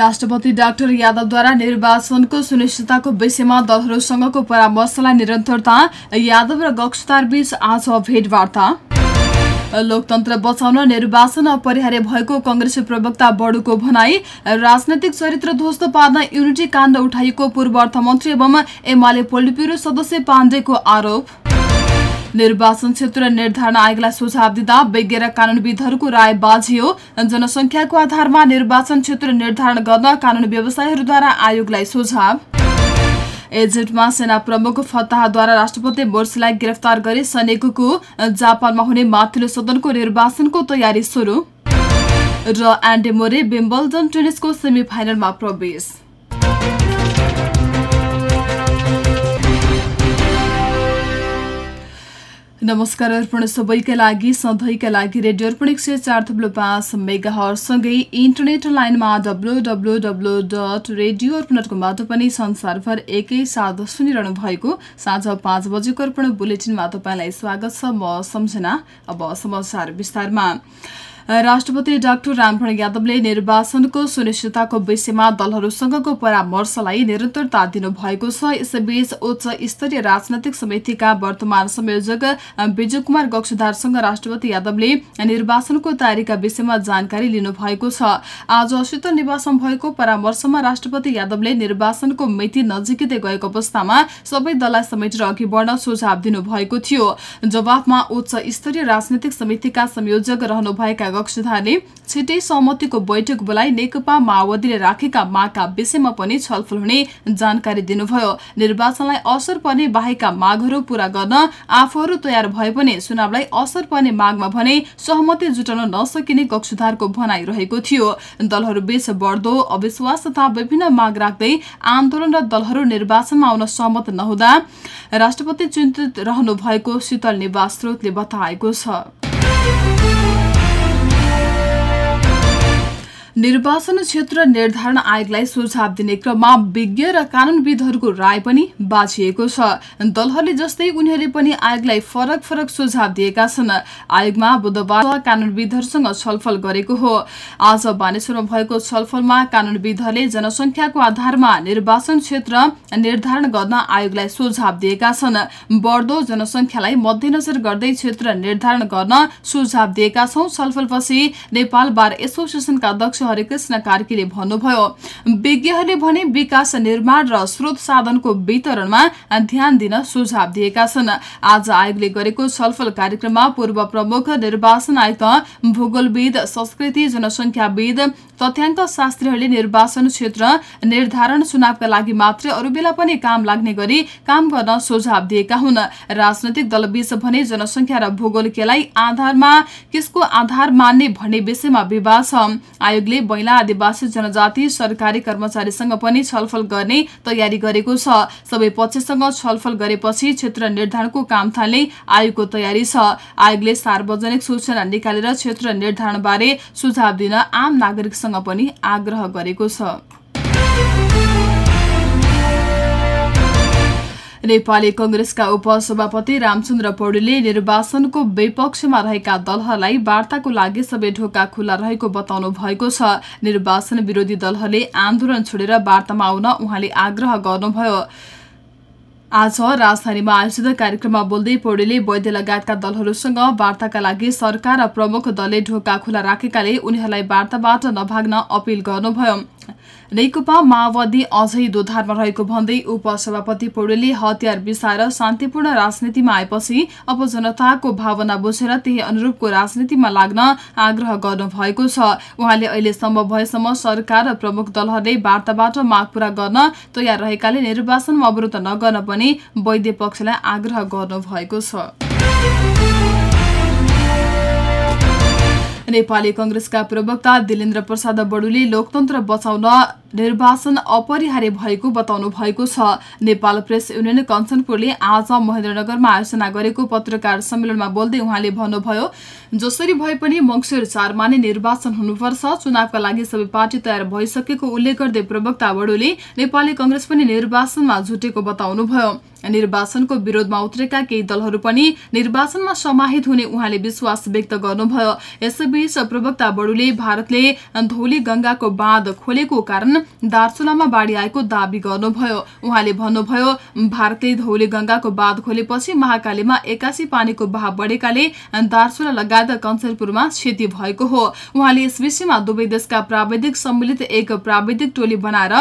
राष्ट्रपति डाक्टर यादवद्वारा निर्वाचनको सुनिश्चितताको विषयमा दलहरूसँगको परामर्शलाई निरन्तरता यादव र गक्षतार बीच आज भेटवार्ता। लोकतन्त्र बचाउन निर्वाचन अपरिहार्य भएको कंग्रेस प्रवक्ता बडुको भनाई राजनैतिक चरित्र ध्वस्त पार्न युनिटी काण्ड उठाइएको पूर्व अर्थमन्त्री एवं एमाले पोलिट ब्युरो सदस्य पाण्डेको आरोप। निर्वाचन क्षेत्र निर्धारण आयोगलाई सुझाव दिँदा विज्ञ र कानूनविदहरूको राय बाझियो। जनसङ्ख्याको आधारमा निर्वाचन क्षेत्र निर्धारण गर्न कानून व्यवसायीहरूद्वारा आयोगलाई सुझाव। एजेन्टमा सेना प्रमुख फताहद्वारा राष्ट्रपति मोर्सीलाई गिरफ्तार गरी सैनिकको जापानमा हुने माथिल्लो सदनको निर्वाचनको तयारी सुरु। र एन्डी मोरे विम्बल्डन टेनिसको सेमी फाइनलमा प्रवेश। नमस्कार अर्पण सबैका लागि सधैँका लागि रेडियो अर्पण एक सय चार थप्लो पाँच मेगा हरसँगै इन्टरनेट लाइनमा W W W dot radio Arpan dot पनि संसारभर एकैसाथ सुनिरहनु भएको साँझ पाँच बजेको अर्पण बुलेटिनमा तपाईँलाई स्वागत छ म सम्झना अब समाचार विस्तारमा। राष्ट्रपति डाक्टर रामभरण यादवले निर्वाचनको सुनिश्चितताको विषयमा दलहरूसँगको परामर्शलाई निरन्तरता दिनुभएको छ। यसैबीच उच्च स्तरीय राजनैतिक समितिका वर्तमान संयोजक विजय कुमार गक्षधारसँग राष्ट्रपति यादवले निर्वाचनको तयारीका विषयमा जानकारी लिनुभएको छ। आज शीतल निवासमा भएको परामर्शमा राष्ट्रपति यादवले निर्वाचनको मिति नजिकै गएको अवस्थामा सबै दललाई समेटेर अघि बढ्न सुझाव दिनुभएको थियो। जवाफमा उच्च स्तरीय राजनैतिक समितिका संयोजक रहनुभएका गक्षधारले छिट्टै सहमतिको बैठक बोलाई नेकपा माओवादीले राखेका मागका विषयमा पनि छलफल हुने जानकारी दिनुभयो। निर्वाचनलाई असर पर्ने बाहेकका मागहरू पूरा गर्न आफूहरू तयार भए पनि चुनावलाई असर पर्ने मागमा भने सहमति जुटाउन नसकिने कक्षधारको भनाइ रहेको थियो। दलहरूबीच बढ्दो अविश्वास तथा विभिन्न माग राख्दै आन्दोलन र दलहरू निर्वाचनमा आउन सहमत नहुँदा राष्ट्रपति चिन्तित रहनु भएको शीतल निवास स्रोतले बताएको छ। निर्वाचन क्षेत्र निर्धारण आयोगलाई सुझाव दिने क्रममा विज्ञ र कानूनविदहरूको राय पनि बाँचिएको छ। दलहरूले जस्तै उनीहरूले पनि आयोगलाई फरक फरक सुझाव दिएका छन्। आयोगमा बुधबार कानूनविदहरूसँग छलफल गरेको हो। आज बानेश्वरमा भएको छलफलमा कानूनविदहरूले जनसङ्ख्याको आधारमा निर्वाचन क्षेत्र निर्धारण गर्न आयोगलाई सुझाव दिएका छन्। बढ्दो जनसङ्ख्यालाई मध्यनजर गर्दै क्षेत्र निर्धारण गर्न सुझाव दिएका छौं। छलफलपछि नेपाल बार एसोसिएसनका अध्यक्ष हरिकृष्ण कार्कीले भन्नुभयो विज्ञहरूले भने विकास निर्माण र स्रोत साधनको वितरणमा ध्यान दिन सुझाव दिएका छन्। आज आयोगले गरेको छलफल कार्यक्रममा पूर्व प्रमुख निर्वाचन आयुक्त भूगोलविद संस्कृति जनसंख्याविद तथ्याङ्क शास्त्रीहरूले निर्वाचन क्षेत्र निर्धारण चुनावका लागि मात्रै अरू बेला पनि काम लाग्ने गरी काम गर्न सुझाव दिएका हुन्। राजनैतिक दलबीच भने जनसंख्या र भूगोल केलाई आधारमा कसको आधार मान्ने भन्ने विषयमा विवाद छ। महिला आदिवासी जनजाति सरकारी कर्मचारीसँग पनि छलफल गर्ने तयारी गरेको छ। सबै पक्षसँग छलफल गरेपछि क्षेत्र निर्धारणको काम थाल्ने आयोगको तयारी छ। आयोगले सार्वजनिक सूचना निकालेर क्षेत्र निर्धारणबारे सुझाव दिन आम नागरिकसँग पनि आग्रह गरेको छ। नेपाली कंग्रेसका उपसभापति रामचन्द्र पौडेलले निर्वाचनको विपक्षमा रहेका दलहरूलाई वार्ताको लागि सबै ढोका खुल्ला रहेको बताउनु भएको छ। निर्वाचन विरोधी दलहरूले आन्दोलन छोडेर वार्तामा आउन उहाँले आग्रह गर्नुभयो। आज राजधानीमा आयोजित कार्यक्रममा बोल्दै पौडेलले वैद्य लगायतका दलहरूसँग वार्ताका लागि सरकार र प्रमुख दलले ढोका खुला राखेकाले उनीहरूलाई वार्ताबाट नभाग्न अपील गर्नुभयो। नेकपा माओवादी अझै दोधारमा रहेको भन्दै उपसभापति पौडेलले हतियार बिसाएर शान्तिपूर्ण राजनीतिमा आएपछि अब जनताको भावना बुझेर त्यही अनुरूपको राजनीतिमा लाग्न आग्रह गर्नुभएको छ। उहाँले अहिलेसम्म भएसम्म सरकार र प्रमुख दलहरूले वार्ताबाट माग पूरा गर्न तयार रहेकाले निर्वाचनमा अवरोध नगर्न पनि वैद्य पक्षलाई आग्रह गर्नुभएको छ। नेपाली कंग्रेसका प्रवक्ता दिलेन्द्र प्रसाद बडुले लोकतन्त्र बचाउन निर्वाचन अपरिहार्य भएको बताउनु भएको छ। नेपाल प्रेस युनियन कञ्चनपुरले आज महेन्द्रनगरमा आयोजना गरेको पत्रकार सम्मेलनमा बोल्दै उहाँले भन्नुभयो जसरी भए पनि मङ्सिर चारमा नै निर्वाचन हुनुपर्छ चुनावका लागि सबै पार्टी तयार भइसकेको उल्लेख गर्दै प्रवक्ता बडुले नेपाली कंग्रेस पनि निर्वाचनमा जुटेको बताउनुभयो। निर्वाचनको विरोधमा उत्रेका केही दलहरू पनि निर्वाचनमा समाहित हुने उहाँले विश्वास व्यक्त गर्नुभयो। यसैबीच प्रवक्ता बडुले भारतले धौली गंगाको बाँध खोलेको कारण दार्चुलामा बाढ़ी आएको दावी गर्नुभयो। उहाँले भन्नुभयो भारतले धौली गंगाको बाँध खोलेपछि महाकालीमा एक्कासी पानीको बहाव बढेकाले दार्चुला लगायत कञ्चनपुरमा क्षति भएको हो। उहाँले यस विषयमा दुवै देशका प्राविधिक सम्मिलित एक प्राविधिक टोली बनाएर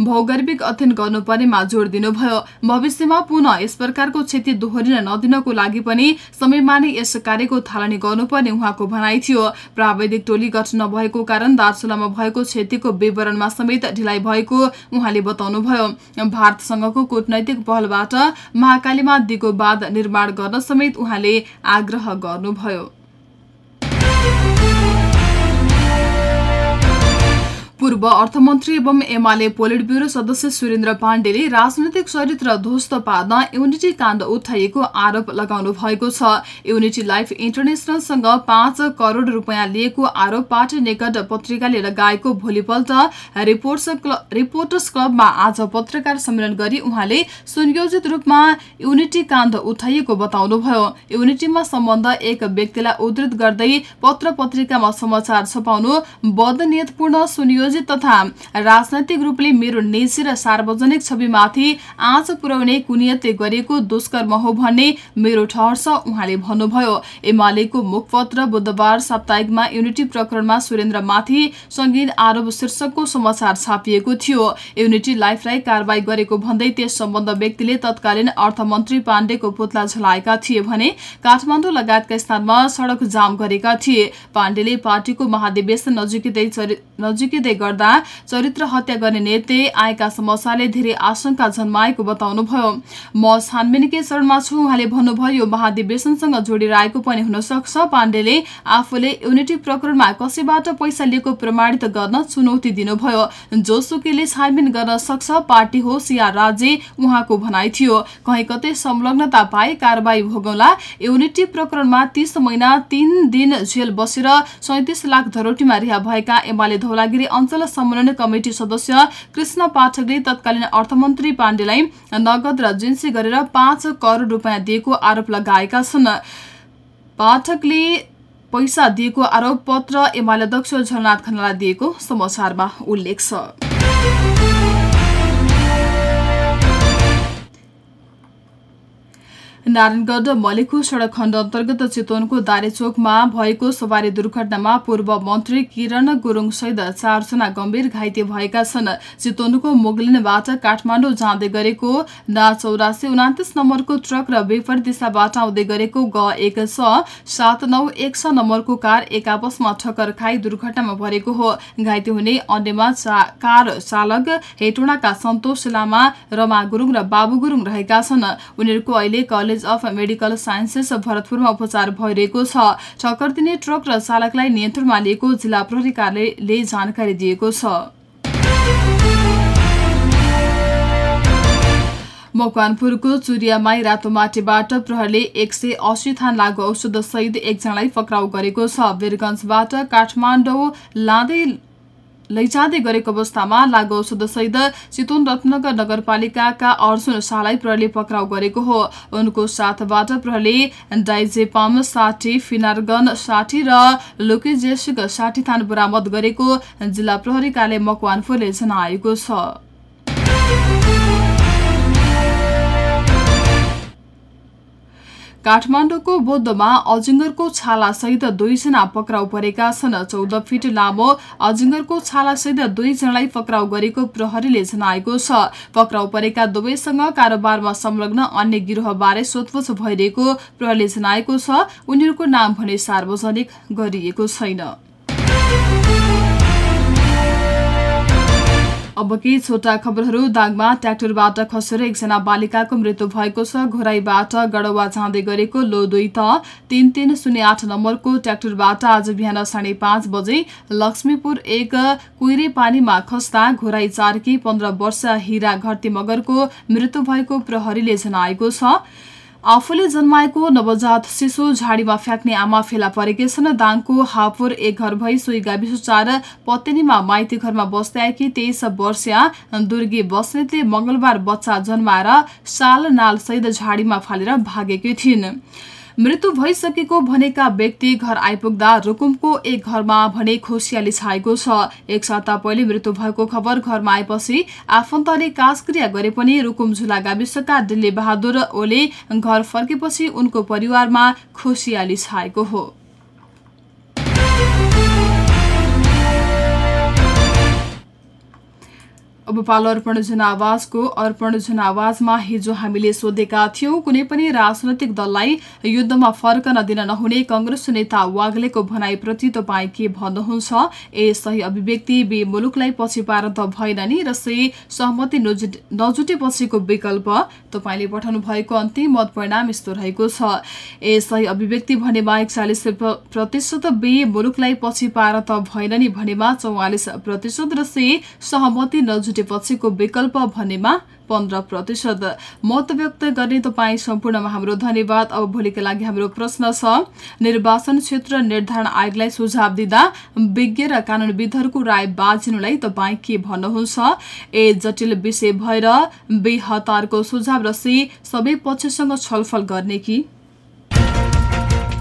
भौगर्भिक अध्ययन गर्नुपर्नेमा जोड़ दिनुभयो। भविष्यमा पुनः यस प्रकारको क्षति दोहोरिन नदिनको लागि पनि समयमा नै यस कार्यको थालनी गर्नुपर्ने उहाँको भनाइ थियो। प्राविधिक टोली गठन नभएको कारण दार्चुलामा भएको क्षतिको विवरणमा समेत ढिलाइ भएको उहाँले बताउनुभयो। भारतसँगको कूटनैतिक पहलबाट महाकालीमा दिगो बाँध निर्माण गर्न समेत उहाँले आग्रह गर्नुभयो। पूर्व अर्थमन्त्री एवं एमाले पोलिट ब्यूरो सदस्य सुरेन्द्र पाण्डेले राजनैतिक चरित्र ध्वस्त पार्न युनिटी काण्ड उठाइएको आरोप लगाउनु भएको छ। युनिटी लाइफ इन्टरनेसनलसँग पाँच करोड़ रूपियाँ लिएको आरोप पार्टी निकट पत्रिकाले लगाएको भोलिपल्ट रिपोर्टर्स क्लबमा आज पत्रकार सम्मेलन गरी उहाँले सुनियोजित रूपमा युनिटी काण्ड उठाइएको बताउनुभयो। युनिटीमा सम्बन्ध एक व्यक्तिलाई उद्धृत गर्दै पत्र पत्रिकामा समाचार छपाउनु बदनियतपूर्ण सुनियोजित तथा राजनैतिक रूपले मेरो निजी र सार्वजनिक छविमाथि आँच पुर्याउने कुनियतले गरिएको दुष्कर्म हो भन्ने मेरो ठहर छ उहाँले भन्नुभयो। एमालेको मुखपत्र बुधबार साप्ताहिकमा युनिटी प्रकरणमा सुरेन्द्रमाथि संगीत आरोप शीर्षकको समाचार छापिएको थियो। युनिटी लाइफलाई कारवाही गरेको भन्दै त्यस सम्बन्ध व्यक्तिले तत्कालीन अर्थमन्त्री पाण्डेको पुतला झलाएका थिए भने काठमाडौँ लगायतका स्थानमा सड़क जाम गरेका थिए। पाण्डेले पार्टीको महाधिवेशन नजिकै गर्दा चरित्र हत्या गर्ने नेतले आएका समस्याले धेरै आशंका जन्माएको बताउनुभयो। म छानबिनकै चरणमा छु उहाँले भन्नुभयो यो महाधिवेशनसँग जोडेर आएको पनि हुन सक्छ। पाण्डेले आफूले युनिटी प्रकरणमा कसैबाट पैसा लिएको प्रमाणित गर्न चुनौती दिनुभयो। जोसुकीले छानबिन गर्न सक्छ पार्टी होस् या राज्य उहाँको भनाइ थियो। कहीँ कतै संलग्नता पाए कारवाही भोगौला। युनिटी प्रकरणमा तीस महिना तीन दिन जेल बसेर सैतिस लाख धरोटीमा रिहा भएका एमाले धौलागिरी अञ्चल सम्मेलन कमिटी सदस्य कृष्ण पाठकले तत्कालीन अर्थमन्त्री पाण्डेलाई नगद र जिन्सी गरेर पाँच करोड़ रूपियाँ दिएको आरोप लगाएका छन्। पाठकले पैसा दिएको आरोप पत्र एमाले अध्यक्ष झलनाथ खनालाई दिएको समाचारमा उल्लेख छ। नारायणगढ मलेखु सड़क खण्ड अन्तर्गत चितवनको दारेचोकमा भएको सवारी दुर्घटनामा पूर्व मन्त्री किरण गुरूङ सहित चारजना गम्भीर घाइते भएका छन्। चितवनको मुगलिनबाट काठमाडौँ जाँदै गरेको ना चौरासी उनातिस नम्बरको ट्रक र विपरीत दिशाबाट आउँदै गरेको ग एक छ सात नौ एक छ नम्बरको कार एक आपसमा ठक्कर खाई दुर्घटनामा परेको हो। घाइते हुने अन्यमा कार चालक हेटोडाका सन्तोष लामा रमा गुरूङ र बाबु गुरूङ रहेका छन्। उनीहरूको अहिले कलेज अफ मेडिकल साइन्सेस भरतपुरमा उपचार भइरहेको छ। ठक्कर दिने ट्रक र चालकलाई नियन्त्रणमा लिएको जिल्ला प्रहरी कार्यालयले जानकारी दिएको छ मकवानपुरको चुरियामाई रातोमाटीबाट प्रहरले एक सय अस्सी थान लागु औषध सहित एकजनालाई पक्राउ गरेको छ। वीरगंजबाट काठमाडौँ लाँदै लैजाँदै गरेको अवस्थामा लागु औषधसहित चितवन रत्नगर नगरपालिकाका अर्जुन शाहलाई प्रहरले पक्राउ गरेको हो। उनको साथबाट प्रहरले डाइजेपम साठी फिनारगन साठी र लुकिजेसिक साठी थान बरामद गरेको जिल्ला प्रहरी कार्यालय मकवानपुरले जनाएको छ। काठमाडौँको बौद्धमा अजिङ्गरको छालासहित दुईजना पक्राउ परेका छन्। चौध फिट लामो अजिङ्गरको छालासहित दुईजनालाई पक्राउ गरेको प्रहरीले जनाएको छ। पक्राउ परेका दुवैसँग कारोबारमा संलग्न अन्य गिरोहबारे सोधपुछ भइरहेको प्रहरीले जनाएको छ। उनीहरूको नाम भने सार्वजनिक गरिएको छैन। अब केही छोटा खबरहरू। दागमा ट्र्याक्टरबाट खसेर एकजना बालिकाको मृत्यु भएको छ। घोराईबाट गडवा जाँदै गरेको लो दुई त तिन तिन शून्य आठ नम्बरको ट्र्याक्टरबाट आज बिहान साढे पाँच बजे लक्ष्मीपुर एक कुइरे पानीमा खस्दा घोराई चारकी पन्ध्र वर्ष हिरा घरती मगरको मृत्यु भएको प्रहरीले जनाएको छ। आफूले जन्माएको नवजात शिशु झाडीमा फ्याँक्ने आमा फेला परेकी छन्। दाङको हापुर एक घर भई सोही गाविस चार पत्तेनीमा माइती घरमा बस्दै आएकी तेइस वर्षीय दुर्गी बस्नेतले मंगलबार बच्चा जन्माएर साल नालसहित झाडीमा फालेर भागेकी थिइन्। मृत्यु भइसकेको भनेका व्यक्ति घर आइपुग्दा रुकुमको एक घरमा भने खोसियाली छाएको छ। एक साता पहिले मृत्यु भएको खबर घरमा आएपछि आफन्तले काजक्रिया गरे पनि रुकुम झुला गाविसका दिल्ली बहादुर ओले घर फर्केपछि उनको परिवारमा खुसियाली छाएको हो। अब पालो अर्पण जनावाजको अर्पण जनावाजमा हिजो हामीले सोधेका थियौं कुनै पनि राजनैतिक दललाई युद्धमा फर्कन दिन नहुने कंग्रेस नेता वाग्लेको भनाइप्रति तपाईँ के भन्नुहुन्छ? ए सही अभिव्यक्ति बे मुलुकलाई पछि पार त भएन नि र सही सहमति नजुटेपछिको विकल्प तपाईँले पठाउनु भएको अन्तिम मत परिणाम यस्तो रहेको छ। ए सही अभिव्यक्ति भनेमा एकचालिस प्रतिशत बे मुलुकलाई पछि पार त भएन नि भनेमा चौवालिस प्रतिशत र सही सहमति नजुटे पछिको विकल्प भन्नेमा पन्ध्र प्रतिशत। मत व्यक्त गर्ने तपाईँ सम्पूर्णमा हाम्रो धन्यवाद। अब भोलिका लागि हाम्रो प्रश्न छ निर्वाचन क्षेत्र निर्धारण आयोगलाई सुझाव दिँदा विज्ञ र कानूनविदहरूको राय बाजिनुलाई तपाईँ के भन्नुहुन्छ? ए जटिल विषय भएर बे हतारको सुझाव र सी सबै पक्षसँग छलफल गर्ने कि?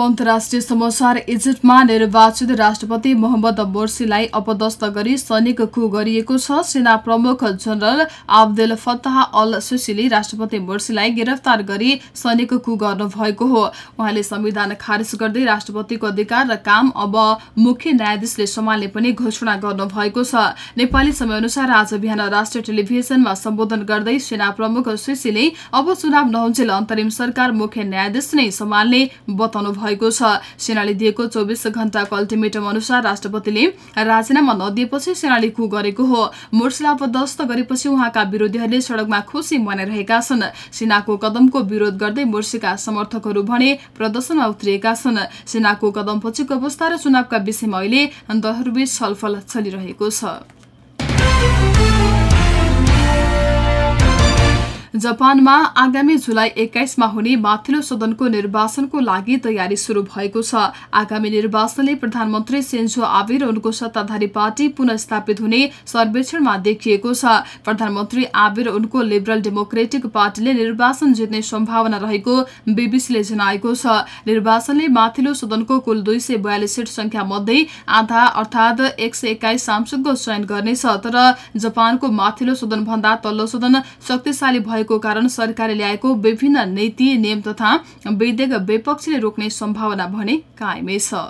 अन्तर्राष्ट्रिय समाचार इजिप्टमा निर्वाचित राष्ट्रपति मोहम्मद मोर्सीलाई अपदस्थ गरी सैनिक कु गरिएको छ। सेना प्रमुख जनरल आब्देल फताह अल सुसीले राष्ट्रपति मोर्सीलाई गिरफ्तार गरी सैनिक कु गर्नुभएको हो। उहाँले संविधान खारेज गर्दै राष्ट्रपतिको अधिकार र काम अब मुख्य न्यायाधीशले सम्हाल्ने पनि घोषणा गर्नुभएको छ। नेपाली समयअनुसार आज बिहान राष्ट्रिय टेलिभिजनमा सम्बोधन गर्दै सेना प्रमुख सुशीले अब चुनाव नहुन्जेल अन्तरिम सरकार मुख्य न्यायाधीश नै सम्हाल्ने बताउनु भएको छ। सेनाले दिएको चौबिस घण्टाको अल्टिमेटम अनुसार राष्ट्रपतिले राजीनामा नदिएपछि सेनाले कु गरेको हो। मोर्सीलाई अपदस्थ गरेपछि उहाँका विरोधीहरूले सड़कमा खुसी मनाइरहेका छन्। सेनाको कदमको विरोध गर्दै मोर्सीका समर्थकहरू भने प्रदर्शनमा उत्रिएका छन्। सेनाको कदमपछिको अवस्था र चुनावका विषयमा अहिले दलहरूबीच छलफल चलिरहेको छ। जापानमा आगामी जुलाई एक्काइसमा हुने माथिल्लो सदनको निर्वाचनको लागि तयारी शुरू भएको छ। आगामी निर्वाचनले प्रधानमन्त्री सेन्जो आबे र उनको सत्ताधारी पार्टी पुनः स्थापित हुने सर्वेक्षणमा देखिएको छ। प्रधानमन्त्री आबे र उनको लिबरल डेमोक्रेटिक पार्टीले निर्वाचन जित्ने सम्भावना रहेको बीबीसीले जनाएको छ। निर्वाचनले माथिल्लो सदनको कुल दुई सय बयालिस सिट संख्या मध्ये आधा अर्थात एक सय एक्काइस सांसदको चयन गर्नेछ तर जापानको माथिल्लो सदन भन्दा तल्लो सदन शक्तिशाली भएको कारण सरकारले ल्याएको विभिन्न नीति नियम तथा विधेयक विपक्षीले रोक्ने सम्भावना भने कायमै छ।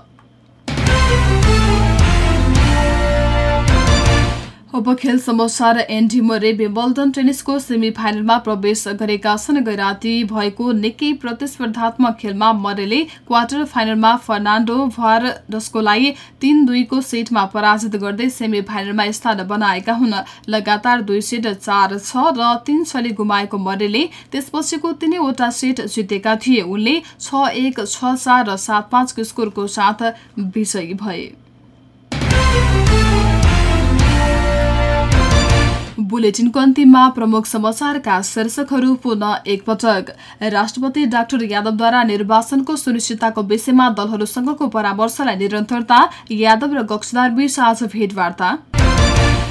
अब खेल समाचार एन्डी मरे विम्बल्डन टेनिसको सेमी फाइनलमा प्रवेश गरेका छन् गैराती भएको निकै प्रतिस्पर्धात्मक खेलमा मरेले क्वार्टर फाइनलमा फर्नान्डो भ्वारडस्कोलाई तीन दुईको सेटमा पराजित गर्दै सेमी फाइनलमा स्थान बनाएका हुन्। लगातार दुई सेट चार छ र तीन छले गुमाएको मरेले त्यसपछिको तिनैवटा सेट जितेका थिए। उनले छ एक छ चार र सात पाँचको स्कोरको साथ विजयी भए। बुलेटिनको अन्तिममा प्रमुख समाचारका शीर्षकहरू पुनः एकपटक। राष्ट्रपति डाक्टर यादवद्वारा निर्वाचनको सुनिश्चितताको विषयमा दलहरूसँगको परामर्शलाई निरन्तरता यादव र गक्षदार बीच आज भेटवार्ता।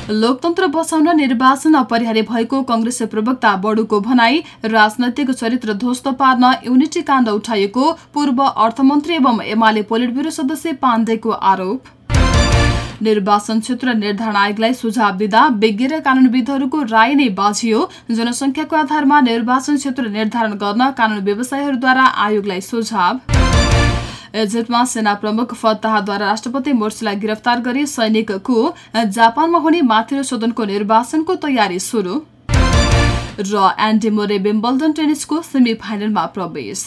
लोकतन्त्र बचाउन निर्वाचन अपरिहार्य भएको कंग्रेस प्रवक्ता बडुको भनाई राजनैतिक चरित्र ध्वस्त पार्न युनिटी काण्ड उठाइएको पूर्व अर्थमन्त्री एवं एमाले पोलिट ब्युरो सदस्य पाण्डेको आरोप। निर्वाचन क्षेत्र निर्धारण आयोगलाई सुझाव दिँदा विज्ञ र कानूनविदहरूको राय नै बाझियो जनसंख्याको आधारमा निर्वाचन क्षेत्र निर्धारण गर्न कानून व्यवसायीहरूद्वारा आयोगलाई सुझाव। इजिप्टमा सेना प्रमुख फत्ताहद्वारा राष्ट्रपति मोर्सीलाई गिरफ्तार गरी सैनिकको जापानमा हुने माथिल्लो सदनको निर्वाचनको तयारी सुरु। र एन्डी मोरे विम्बल्डन टेनिसको सेमी फाइनलमा प्रवेश।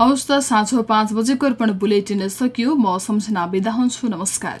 हवस् त साँझ पाँच बजेको अर्पण बुलेटिन सकियो। म सम्झना बिदा हुन्छु। नमस्कार।